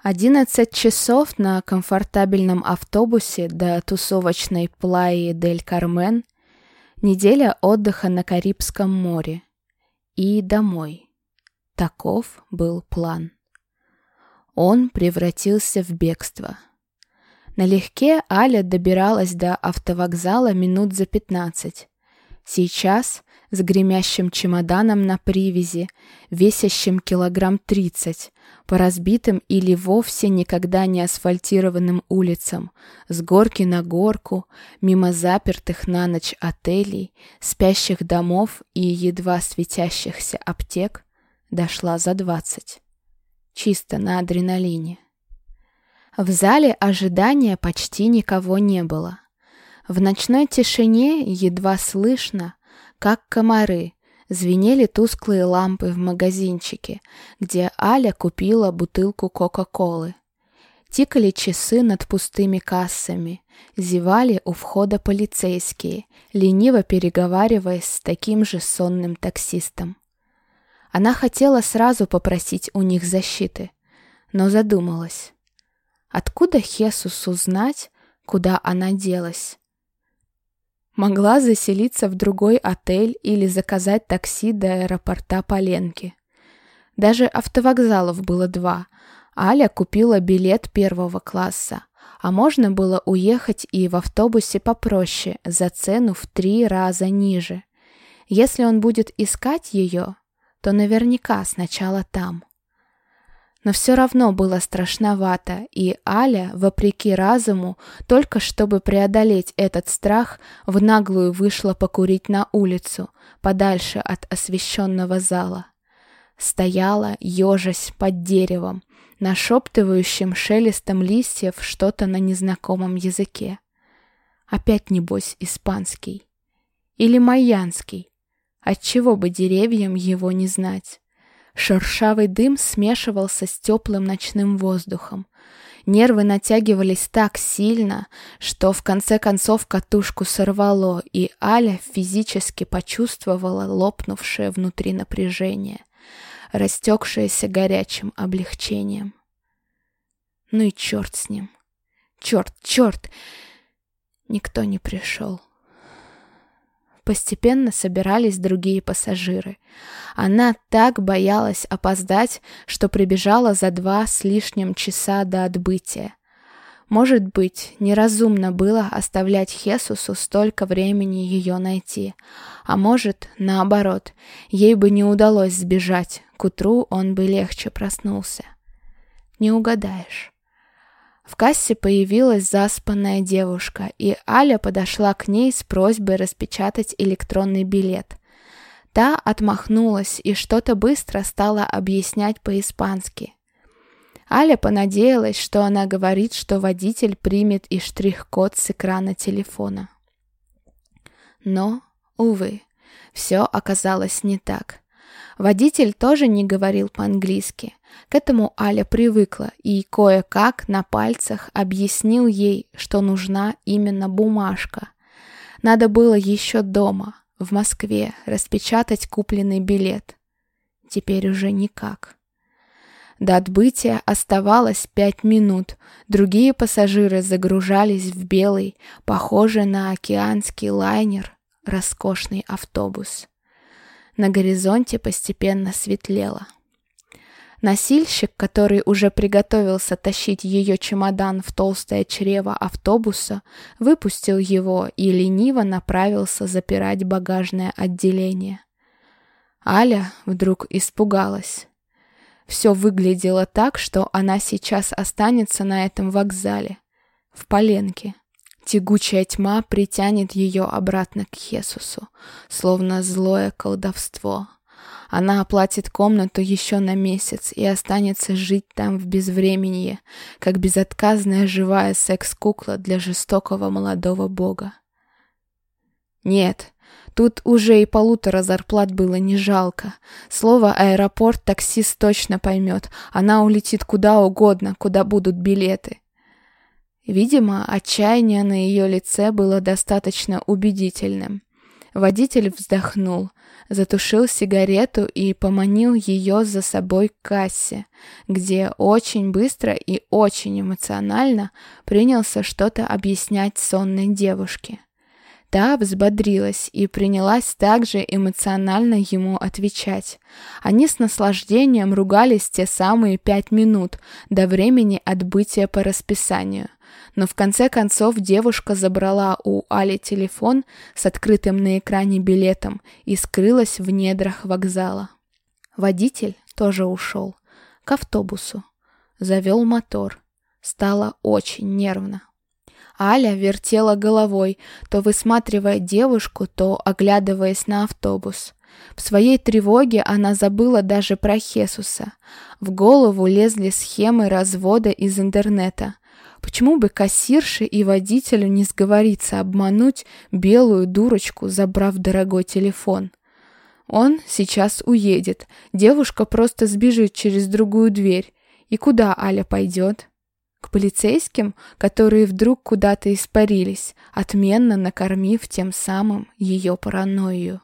Одиннадцать часов на комфортабельном автобусе до тусовочной Плаи Дель Кармен, неделя отдыха на Карибском море и домой. Таков был план. Он превратился в бегство. Налегке Аля добиралась до автовокзала минут за пятнадцать. Сейчас с гремящим чемоданом на привязи, весящим килограмм тридцать, по разбитым или вовсе никогда не асфальтированным улицам, с горки на горку, мимо запертых на ночь отелей, спящих домов и едва светящихся аптек, дошла за двадцать. Чисто на адреналине. В зале ожидания почти никого не было. В ночной тишине едва слышно, как комары, звенели тусклые лампы в магазинчике, где Аля купила бутылку Кока-Колы. Тикали часы над пустыми кассами, зевали у входа полицейские, лениво переговариваясь с таким же сонным таксистом. Она хотела сразу попросить у них защиты, но задумалась. Откуда Хесус узнать, куда она делась? Могла заселиться в другой отель или заказать такси до аэропорта Поленки. Даже автовокзалов было два. Аля купила билет первого класса, а можно было уехать и в автобусе попроще, за цену в три раза ниже. Если он будет искать ее, то наверняка сначала там. Но все равно было страшновато, и Аля, вопреки разуму, только чтобы преодолеть этот страх, в наглую вышла покурить на улицу, подальше от освещенного зала. Стояла, ежась под деревом, нашептывающим шелестом листьев что-то на незнакомом языке. Опять, небось, испанский. Или майянский. Отчего бы деревьям его не знать? Шершавый дым смешивался с теплым ночным воздухом. Нервы натягивались так сильно, что в конце концов катушку сорвало, и Аля физически почувствовала лопнувшее внутри напряжение, растекшееся горячим облегчением. Ну и черт с ним. Черт, черт! Никто не пришел. Постепенно собирались другие пассажиры. Она так боялась опоздать, что прибежала за два с лишним часа до отбытия. Может быть, неразумно было оставлять Хесусу столько времени ее найти. А может, наоборот, ей бы не удалось сбежать, к утру он бы легче проснулся. Не угадаешь. В кассе появилась заспанная девушка, и Аля подошла к ней с просьбой распечатать электронный билет. Та отмахнулась и что-то быстро стала объяснять по-испански. Аля понадеялась, что она говорит, что водитель примет и штрих-код с экрана телефона. Но, увы, все оказалось не так. Водитель тоже не говорил по-английски. К этому Аля привыкла и кое-как на пальцах объяснил ей, что нужна именно бумажка. Надо было еще дома, в Москве, распечатать купленный билет. Теперь уже никак. До отбытия оставалось пять минут. Другие пассажиры загружались в белый, похожий на океанский лайнер, роскошный автобус. На горизонте постепенно светлело. Носильщик, который уже приготовился тащить ее чемодан в толстое чрево автобуса, выпустил его и лениво направился запирать багажное отделение. Аля вдруг испугалась. Все выглядело так, что она сейчас останется на этом вокзале, в Поленке. Тягучая тьма притянет ее обратно к Хесусу, словно злое колдовство. Она оплатит комнату еще на месяц и останется жить там в безвременье, как безотказная живая секс-кукла для жестокого молодого бога. Нет, тут уже и полутора зарплат было не жалко. Слово «аэропорт» таксист точно поймет. Она улетит куда угодно, куда будут билеты. Видимо, отчаяние на ее лице было достаточно убедительным. Водитель вздохнул, затушил сигарету и поманил ее за собой к кассе, где очень быстро и очень эмоционально принялся что-то объяснять сонной девушке. Та взбодрилась и принялась также эмоционально ему отвечать. Они с наслаждением ругались те самые пять минут до времени отбытия по расписанию. Но в конце концов девушка забрала у Али телефон с открытым на экране билетом и скрылась в недрах вокзала. Водитель тоже ушел. К автобусу. Завел мотор. Стало очень нервно. Аля вертела головой, то высматривая девушку, то оглядываясь на автобус. В своей тревоге она забыла даже про Хесуса. В голову лезли схемы развода из интернета. Почему бы кассирше и водителю не сговориться обмануть белую дурочку, забрав дорогой телефон? Он сейчас уедет, девушка просто сбежит через другую дверь. И куда Аля пойдет? К полицейским, которые вдруг куда-то испарились, отменно накормив тем самым ее паранойю.